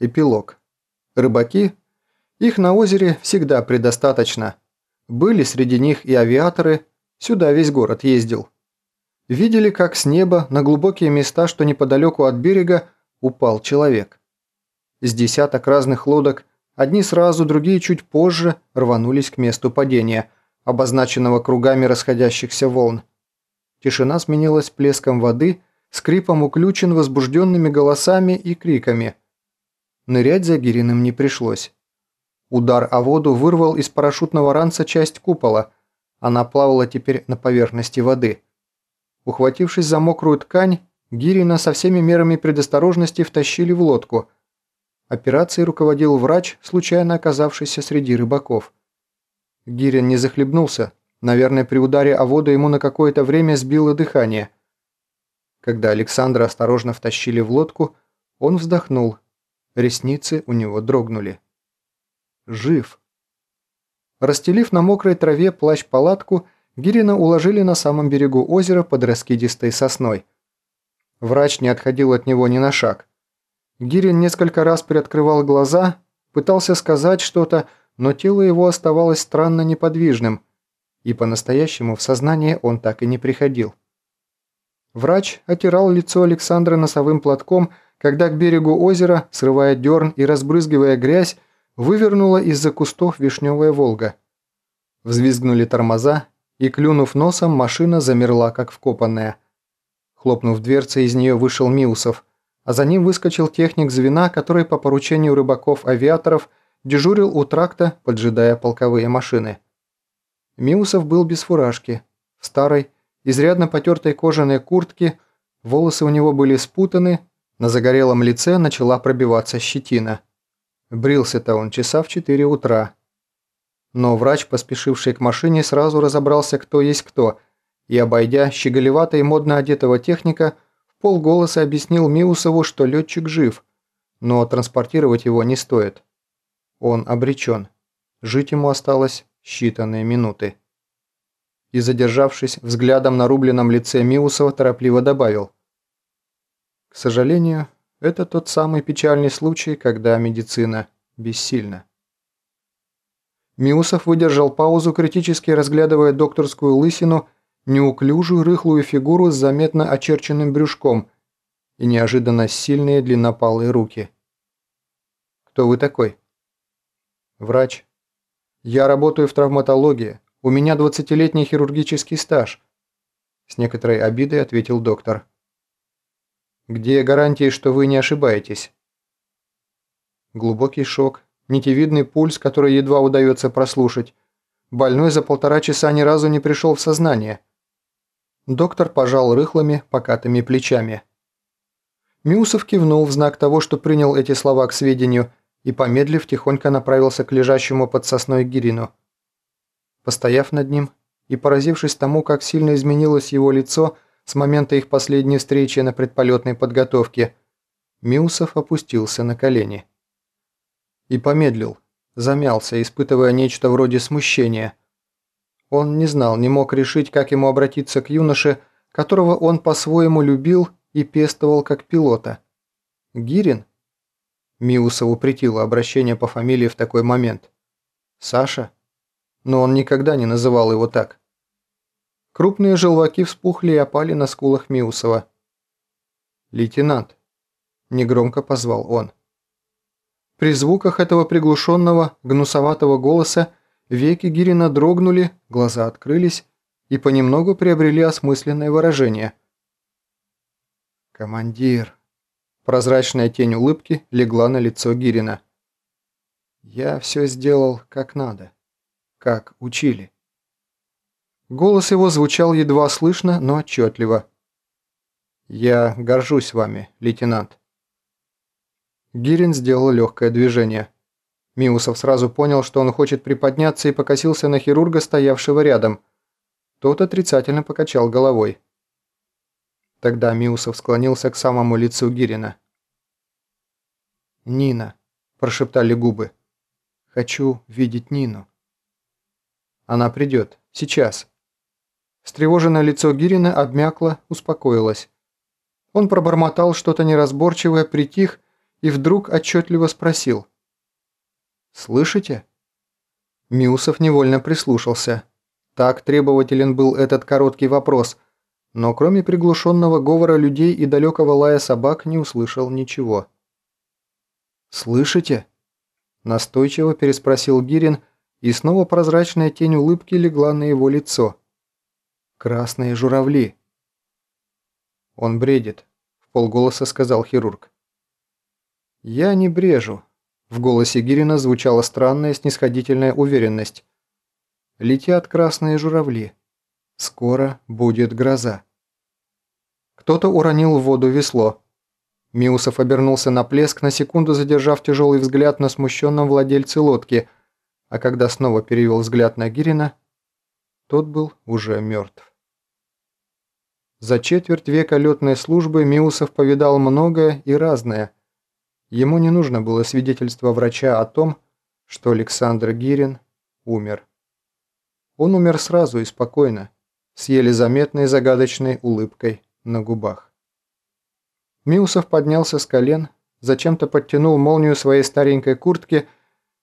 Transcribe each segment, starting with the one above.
Эпилог. Рыбаки? Их на озере всегда предостаточно. Были среди них и авиаторы, сюда весь город ездил. Видели, как с неба на глубокие места, что неподалеку от берега, упал человек. С десяток разных лодок, одни сразу, другие чуть позже, рванулись к месту падения, обозначенного кругами расходящихся волн. Тишина сменилась плеском воды, скрипом уключен возбужденными голосами и криками. Нырять за Гириным не пришлось. Удар о воду вырвал из парашютного ранца часть купола. Она плавала теперь на поверхности воды. Ухватившись за мокрую ткань, Гирина со всеми мерами предосторожности втащили в лодку. Операцией руководил врач, случайно оказавшийся среди рыбаков. Гирин не захлебнулся. Наверное, при ударе о воду ему на какое-то время сбило дыхание. Когда Александра осторожно втащили в лодку, он вздохнул. Ресницы у него дрогнули. Жив. Расстелив на мокрой траве плащ-палатку, Гирина уложили на самом берегу озера под раскидистой сосной. Врач не отходил от него ни на шаг. Гирин несколько раз приоткрывал глаза, пытался сказать что-то, но тело его оставалось странно неподвижным, и по-настоящему в сознание он так и не приходил. Врач отирал лицо Александра носовым платком, когда к берегу озера, срывая дерн и разбрызгивая грязь, вывернула из-за кустов вишневая «Волга». Взвизгнули тормоза, и, клюнув носом, машина замерла, как вкопанная. Хлопнув дверцей, из нее вышел Миусов, а за ним выскочил техник звена, который по поручению рыбаков-авиаторов дежурил у тракта, поджидая полковые машины. Миусов был без фуражки, в старой, изрядно потертой кожаной куртке, волосы у него были спутаны, на загорелом лице начала пробиваться щетина. Брился-то он часа в 4 утра, но врач, поспешивший к машине, сразу разобрался, кто есть кто, и, обойдя щеголевато и модно одетого техника, в полголоса объяснил Миусову, что летчик жив, но транспортировать его не стоит. Он обречен. Жить ему осталось считанные минуты. И, задержавшись взглядом на рубленном лице Миусова, торопливо добавил. К сожалению, это тот самый печальный случай, когда медицина бессильна. Миусов выдержал паузу, критически разглядывая докторскую лысину, неуклюжую рыхлую фигуру с заметно очерченным брюшком и неожиданно сильные длиннопалые руки. «Кто вы такой?» «Врач. Я работаю в травматологии. У меня 20-летний хирургический стаж», с некоторой обидой ответил доктор. «Где гарантии, что вы не ошибаетесь?» Глубокий шок, нитевидный пульс, который едва удается прослушать. Больной за полтора часа ни разу не пришел в сознание. Доктор пожал рыхлыми, покатыми плечами. Миусов кивнул в знак того, что принял эти слова к сведению, и, помедлив, тихонько направился к лежащему под сосной Гирину. Постояв над ним и поразившись тому, как сильно изменилось его лицо с момента их последней встречи на предполетной подготовке, Миусов опустился на колени и помедлил, замялся, испытывая нечто вроде смущения. Он не знал, не мог решить, как ему обратиться к юноше, которого он по-своему любил и пестовал как пилота. Гирин? Миусову притило обращение по фамилии в такой момент. Саша? Но он никогда не называл его так. Крупные желваки вспухли и опали на скулах Миусова. «Лейтенант», – негромко позвал он. При звуках этого приглушенного, гнусоватого голоса веки Гирина дрогнули, глаза открылись и понемногу приобрели осмысленное выражение. «Командир!» Прозрачная тень улыбки легла на лицо Гирина. «Я все сделал как надо, как учили». Голос его звучал едва слышно, но отчетливо. «Я горжусь вами, лейтенант». Гирин сделал легкое движение. Миусов сразу понял, что он хочет приподняться и покосился на хирурга, стоявшего рядом. Тот отрицательно покачал головой. Тогда Миусов склонился к самому лицу Гирина. «Нина», – прошептали губы. «Хочу видеть Нину». «Она придет. Сейчас». Встревоженное лицо Гирина обмякло, успокоилось. Он пробормотал что-то неразборчивое, притих и вдруг отчетливо спросил. «Слышите?» Миусов невольно прислушался. Так требователен был этот короткий вопрос, но кроме приглушенного говора людей и далекого лая собак не услышал ничего. «Слышите?» Настойчиво переспросил Гирин, и снова прозрачная тень улыбки легла на его лицо. «Красные журавли!» «Он бредит», – в полголоса сказал хирург. «Я не брежу», – в голосе Гирина звучала странная снисходительная уверенность. «Летят красные журавли. Скоро будет гроза». Кто-то уронил в воду весло. Миусов обернулся на плеск, на секунду задержав тяжелый взгляд на смущенном владельце лодки, а когда снова перевел взгляд на Гирина, тот был уже мертв. За четверть века летной службы Миусов повидал многое и разное. Ему не нужно было свидетельство врача о том, что Александр Гирин умер. Он умер сразу и спокойно, с еле заметной загадочной улыбкой на губах. Миусов поднялся с колен, зачем-то подтянул молнию своей старенькой куртки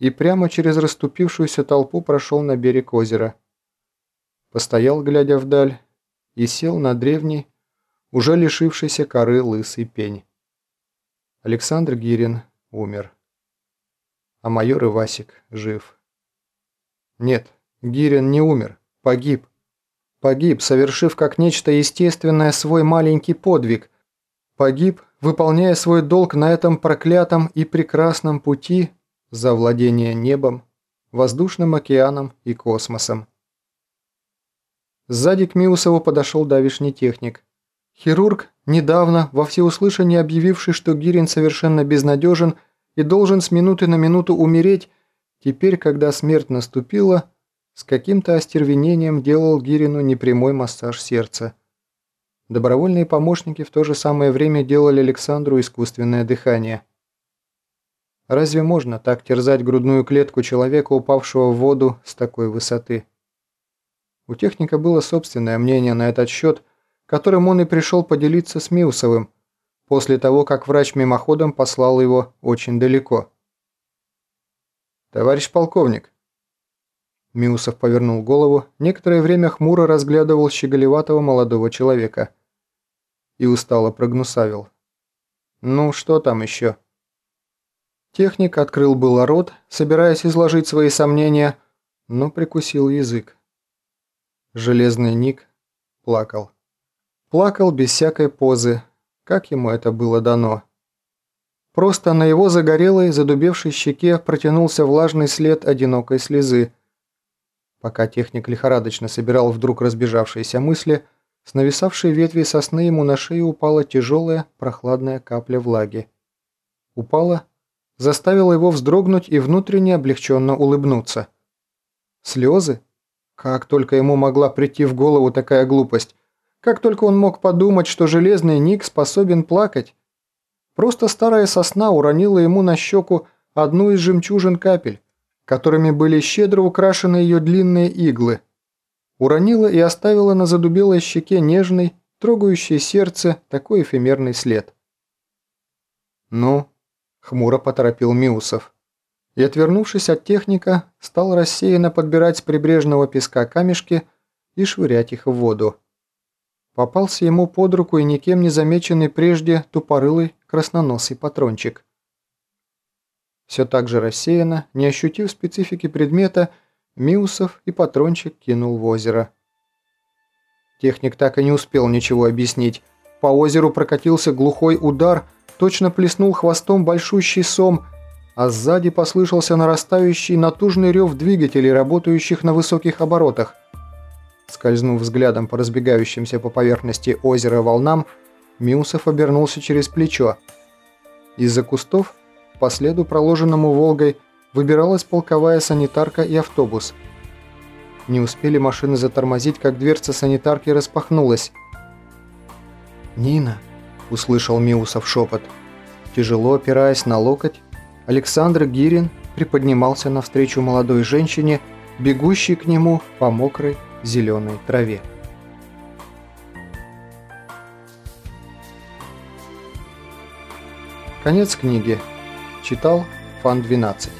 и прямо через расступившуюся толпу прошел на берег озера. Постоял, глядя вдаль, и сел на древний, уже лишившийся коры лысый пень. Александр Гирин умер. А майор Ивасик жив. Нет, Гирин не умер, погиб. Погиб, совершив как нечто естественное свой маленький подвиг. Погиб, выполняя свой долг на этом проклятом и прекрасном пути за владение небом, воздушным океаном и космосом. Сзади к Миусову подошел давишний техник. Хирург, недавно во всеуслышание объявивший, что Гирин совершенно безнадежен и должен с минуты на минуту умереть, теперь, когда смерть наступила, с каким-то остервенением делал Гирину непрямой массаж сердца. Добровольные помощники в то же самое время делали Александру искусственное дыхание. Разве можно так терзать грудную клетку человека, упавшего в воду с такой высоты? У техника было собственное мнение на этот счет, которым он и пришел поделиться с Миусовым, после того, как врач мимоходом послал его очень далеко. «Товарищ полковник!» Миусов повернул голову, некоторое время хмуро разглядывал щеголеватого молодого человека и устало прогнусавил. «Ну, что там еще?» Техник открыл было рот, собираясь изложить свои сомнения, но прикусил язык. Железный Ник плакал. Плакал без всякой позы, как ему это было дано. Просто на его загорелой, задубевшей щеке протянулся влажный след одинокой слезы. Пока техник лихорадочно собирал вдруг разбежавшиеся мысли, с нависавшей ветви сосны ему на шею упала тяжелая, прохладная капля влаги. Упала, заставила его вздрогнуть и внутренне облегченно улыбнуться. Слезы? Как только ему могла прийти в голову такая глупость? Как только он мог подумать, что железный Ник способен плакать? Просто старая сосна уронила ему на щеку одну из жемчужин капель, которыми были щедро украшены ее длинные иглы. Уронила и оставила на задубелой щеке нежный, трогающий сердце такой эфемерный след. «Ну?» – хмуро поторопил Миусов и, отвернувшись от техника, стал рассеянно подбирать с прибрежного песка камешки и швырять их в воду. Попался ему под руку и никем не замеченный прежде тупорылый красноносый патрончик. Все так же рассеянно, не ощутив специфики предмета, Миусов и патрончик кинул в озеро. Техник так и не успел ничего объяснить. По озеру прокатился глухой удар, точно плеснул хвостом большущий сом – а сзади послышался нарастающий натужный рев двигателей, работающих на высоких оборотах. Скользнув взглядом по разбегающимся по поверхности озера волнам, Миусов обернулся через плечо. Из-за кустов, по следу проложенному «Волгой», выбиралась полковая санитарка и автобус. Не успели машины затормозить, как дверца санитарки распахнулась. «Нина!» – услышал Миусов шепот. Тяжело опираясь на локоть, Александр Гирин приподнимался навстречу молодой женщине, бегущей к нему по мокрой зеленой траве. Конец книги. Читал Фан 12.